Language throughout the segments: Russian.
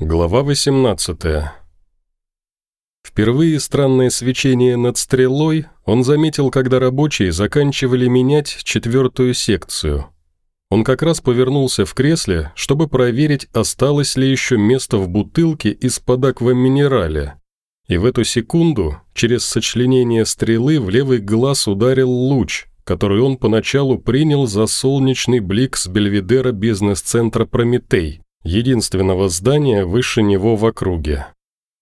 Глава 18 Впервые странное свечение над стрелой он заметил, когда рабочие заканчивали менять четвертую секцию. Он как раз повернулся в кресле, чтобы проверить, осталось ли еще место в бутылке из-под акваминерали. И в эту секунду через сочленение стрелы в левый глаз ударил луч, который он поначалу принял за солнечный блик с бельведера бизнес-центра «Прометей», единственного здания выше него в округе.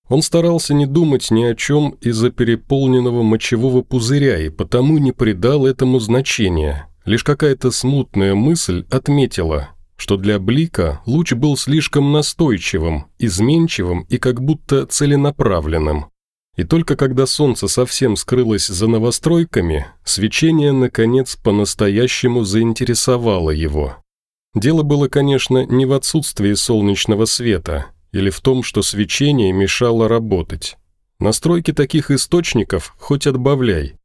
Он старался не думать ни о чем из-за переполненного мочевого пузыря и потому не придал этому значения. Лишь какая-то смутная мысль отметила, что для Блика луч был слишком настойчивым, изменчивым и как будто целенаправленным. И только когда солнце совсем скрылось за новостройками, свечение, наконец, по-настоящему заинтересовало его. Дело было, конечно, не в отсутствии солнечного света или в том, что свечение мешало работать. Настройки таких источников хоть отбавляй.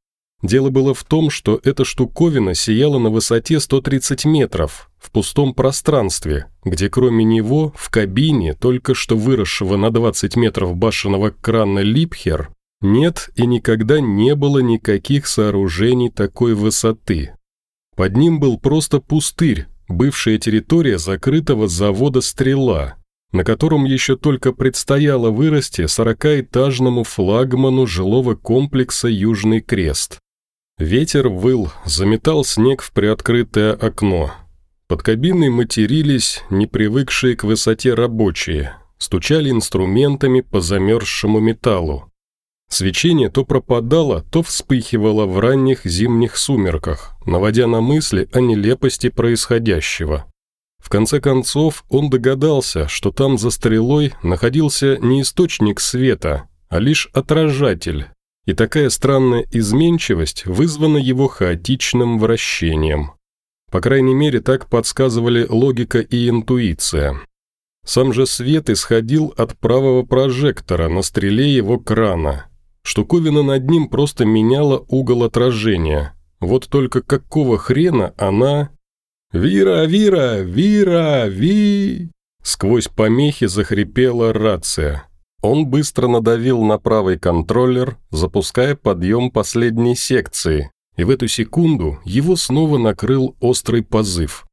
Дело было в том, что эта штуковина сияла на высоте 130 метров, в пустом пространстве, где кроме него, в кабине, только что выросшего на 20 метров башенного крана Липхер, нет и никогда не было никаких сооружений такой высоты. Под ним был просто пустырь, бывшая территория закрытого завода «Стрела», на котором еще только предстояло вырасти сорокаэтажному флагману жилого комплекса «Южный крест». Ветер выл, заметал снег в приоткрытое окно. Под кабиной матерились непривыкшие к высоте рабочие, стучали инструментами по замерзшему металлу. Свечение то пропадало, то вспыхивало в ранних зимних сумерках, наводя на мысли о нелепости происходящего. В конце концов, он догадался, что там за стрелой находился не источник света, а лишь отражатель, и такая странная изменчивость вызвана его хаотичным вращением. По крайней мере, так подсказывали логика и интуиция. Сам же свет исходил от правого прожектора на стреле его крана – Штуковина над ним просто меняла угол отражения. Вот только какого хрена она... «Вира, Вира, Вира, Ви...» Сквозь помехи захрипела рация. Он быстро надавил на правый контроллер, запуская подъем последней секции, и в эту секунду его снова накрыл острый позыв.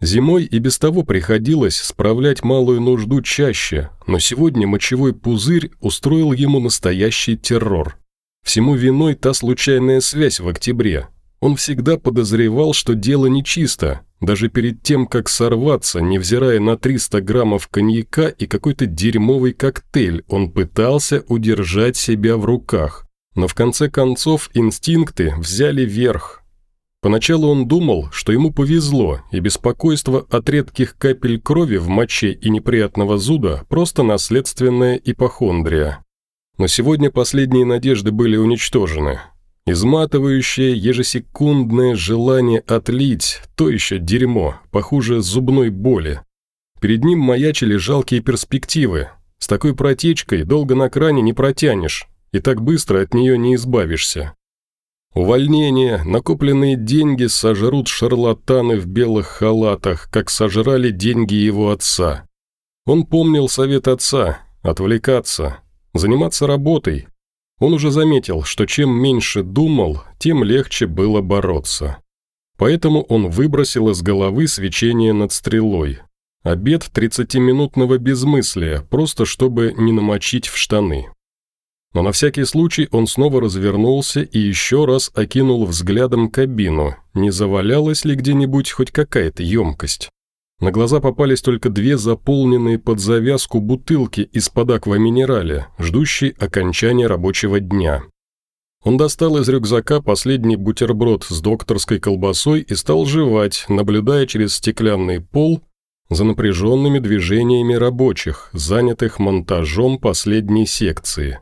Зимой и без того приходилось справлять малую нужду чаще, но сегодня мочевой пузырь устроил ему настоящий террор. Всему виной та случайная связь в октябре. Он всегда подозревал, что дело нечисто, даже перед тем, как сорваться, невзирая на 300 граммов коньяка и какой-то дерьмовый коктейль, он пытался удержать себя в руках. Но в конце концов инстинкты взяли верх, Поначалу он думал, что ему повезло, и беспокойство от редких капель крови в моче и неприятного зуда – просто наследственная ипохондрия. Но сегодня последние надежды были уничтожены. Изматывающее ежесекундное желание отлить – то еще дерьмо, похуже зубной боли. Перед ним маячили жалкие перспективы. С такой протечкой долго на кране не протянешь, и так быстро от нее не избавишься. Увольнение, накопленные деньги сожрут шарлатаны в белых халатах, как сожрали деньги его отца. Он помнил совет отца – отвлекаться, заниматься работой. Он уже заметил, что чем меньше думал, тем легче было бороться. Поэтому он выбросил из головы свечение над стрелой. Обед 30-минутного безмыслия, просто чтобы не намочить в штаны. Но на всякий случай он снова развернулся и еще раз окинул взглядом кабину, не завалялась ли где-нибудь хоть какая-то емкость. На глаза попались только две заполненные под завязку бутылки из-под акваминерали, ждущие окончания рабочего дня. Он достал из рюкзака последний бутерброд с докторской колбасой и стал жевать, наблюдая через стеклянный пол за напряженными движениями рабочих, занятых монтажом последней секции.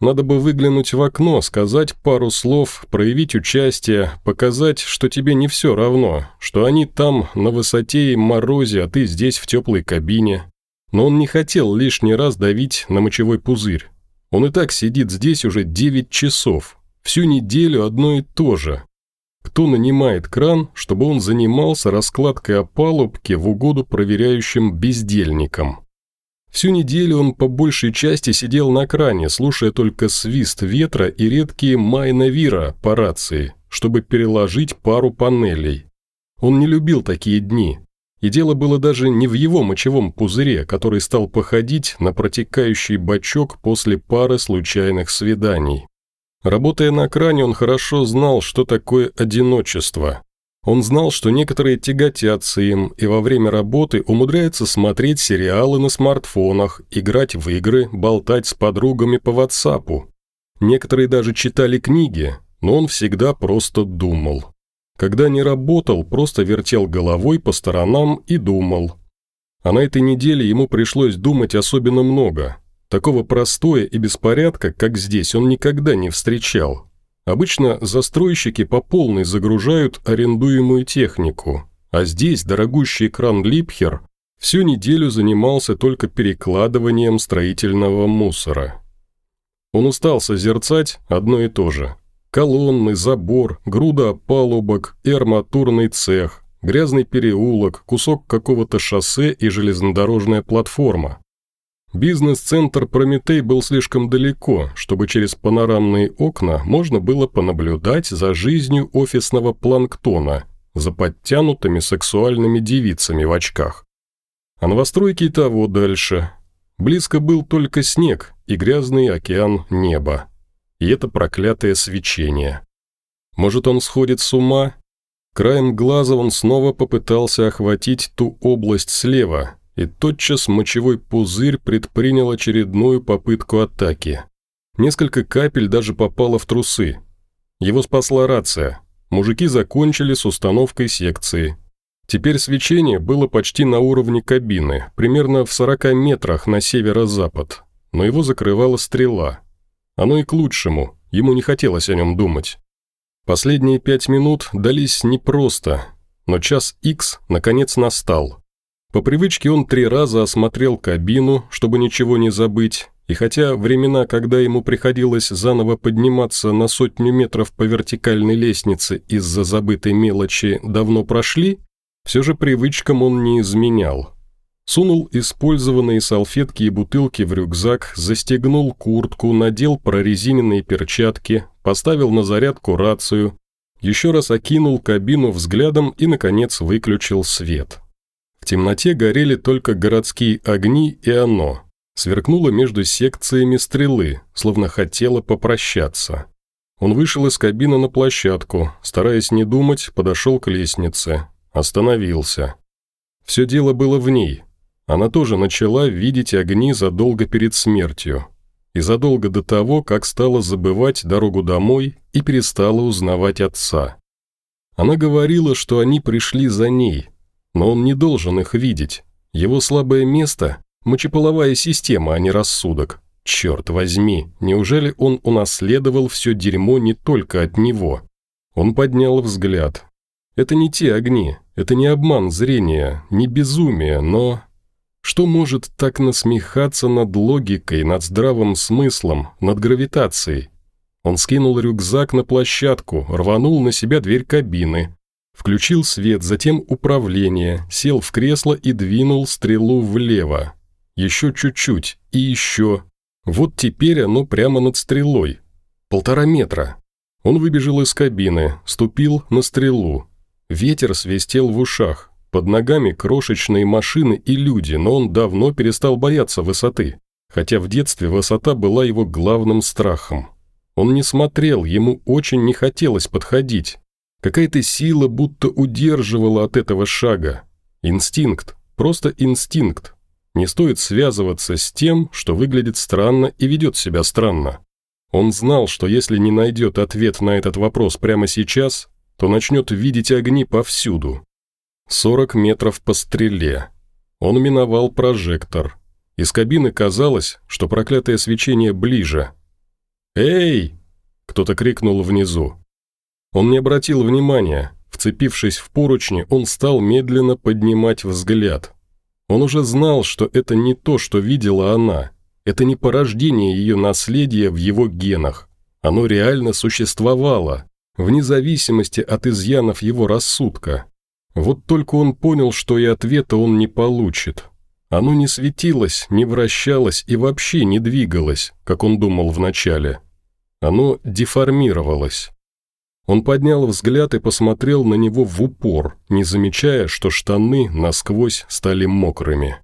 Надо бы выглянуть в окно, сказать пару слов, проявить участие, показать, что тебе не все равно, что они там на высоте и морозе, а ты здесь в теплой кабине. Но он не хотел лишний раз давить на мочевой пузырь. Он и так сидит здесь уже 9 часов. Всю неделю одно и то же. Кто нанимает кран, чтобы он занимался раскладкой опалубки в угоду проверяющим бездельникам? Всю неделю он по большей части сидел на кране, слушая только свист ветра и редкие майна-вира по рации, чтобы переложить пару панелей. Он не любил такие дни. И дело было даже не в его мочевом пузыре, который стал походить на протекающий бачок после пары случайных свиданий. Работая на кране, он хорошо знал, что такое одиночество. Он знал, что некоторые тяготятся им и во время работы умудряются смотреть сериалы на смартфонах, играть в игры, болтать с подругами по WhatsApp. Некоторые даже читали книги, но он всегда просто думал. Когда не работал, просто вертел головой по сторонам и думал. А на этой неделе ему пришлось думать особенно много. Такого простоя и беспорядка, как здесь, он никогда не встречал. Обычно застройщики по полной загружают арендуемую технику, а здесь дорогущий кран Липхер всю неделю занимался только перекладыванием строительного мусора. Он устал созерцать одно и то же. Колонны, забор, груда опалубок и арматурный цех, грязный переулок, кусок какого-то шоссе и железнодорожная платформа. Бизнес-центр «Прометей» был слишком далеко, чтобы через панорамные окна можно было понаблюдать за жизнью офисного планктона, за подтянутыми сексуальными девицами в очках. А новостройки и того дальше. Близко был только снег и грязный океан неба. И это проклятое свечение. Может, он сходит с ума? Краем глаза он снова попытался охватить ту область слева – и тотчас мочевой пузырь предпринял очередную попытку атаки. Несколько капель даже попало в трусы. Его спасла рация. Мужики закончили с установкой секции. Теперь свечение было почти на уровне кабины, примерно в 40 метрах на северо-запад, но его закрывала стрела. Оно и к лучшему, ему не хотелось о нем думать. Последние пять минут дались непросто, но час X наконец настал. По привычке он три раза осмотрел кабину, чтобы ничего не забыть, и хотя времена, когда ему приходилось заново подниматься на сотню метров по вертикальной лестнице из-за забытой мелочи, давно прошли, все же привычкам он не изменял. Сунул использованные салфетки и бутылки в рюкзак, застегнул куртку, надел прорезиненные перчатки, поставил на зарядку рацию, еще раз окинул кабину взглядом и, наконец, выключил свет. В темноте горели только городские огни и оно. Сверкнуло между секциями стрелы, словно хотело попрощаться. Он вышел из кабины на площадку, стараясь не думать, подошел к лестнице. Остановился. Все дело было в ней. Она тоже начала видеть огни задолго перед смертью. И задолго до того, как стала забывать дорогу домой и перестала узнавать отца. Она говорила, что они пришли за ней – но он не должен их видеть. Его слабое место – мочеполовая система, а не рассудок. Черт возьми, неужели он унаследовал все дерьмо не только от него? Он поднял взгляд. Это не те огни, это не обман зрения, не безумие, но... Что может так насмехаться над логикой, над здравым смыслом, над гравитацией? Он скинул рюкзак на площадку, рванул на себя дверь кабины, Включил свет, затем управление, сел в кресло и двинул стрелу влево. Еще чуть-чуть и еще. Вот теперь оно прямо над стрелой. Полтора метра. Он выбежал из кабины, ступил на стрелу. Ветер свистел в ушах. Под ногами крошечные машины и люди, но он давно перестал бояться высоты. Хотя в детстве высота была его главным страхом. Он не смотрел, ему очень не хотелось подходить. Какая-то сила будто удерживала от этого шага. Инстинкт, просто инстинкт. Не стоит связываться с тем, что выглядит странно и ведет себя странно. Он знал, что если не найдет ответ на этот вопрос прямо сейчас, то начнет видеть огни повсюду. 40 метров по стреле. Он миновал прожектор. Из кабины казалось, что проклятое свечение ближе. «Эй!» – кто-то крикнул внизу. Он не обратил внимания. Вцепившись в поручни, он стал медленно поднимать взгляд. Он уже знал, что это не то, что видела она. Это не порождение ее наследия в его генах. Оно реально существовало, вне зависимости от изъянов его рассудка. Вот только он понял, что и ответа он не получит. Оно не светилось, не вращалось и вообще не двигалось, как он думал вначале. Оно деформировалось. Он поднял взгляд и посмотрел на него в упор, не замечая, что штаны насквозь стали мокрыми.